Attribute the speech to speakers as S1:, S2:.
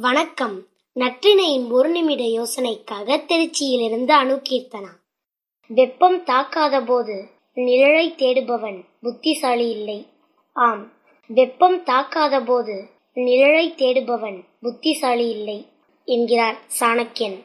S1: வணக்கம். நற்றினையின் ஒரு நிமிட யோசனைக்காக திருச்சியிலிருந்து அணுகீர்த்தனா வெப்பம் தாக்காத போது நிழலை தேடுபவன் புத்திசாலி இல்லை. ஆம் வெப்பம் தாக்காத போது நிழலை தேடுபவன் புத்திசாலி இல்லை என்கிறார் சாணக்கியன்.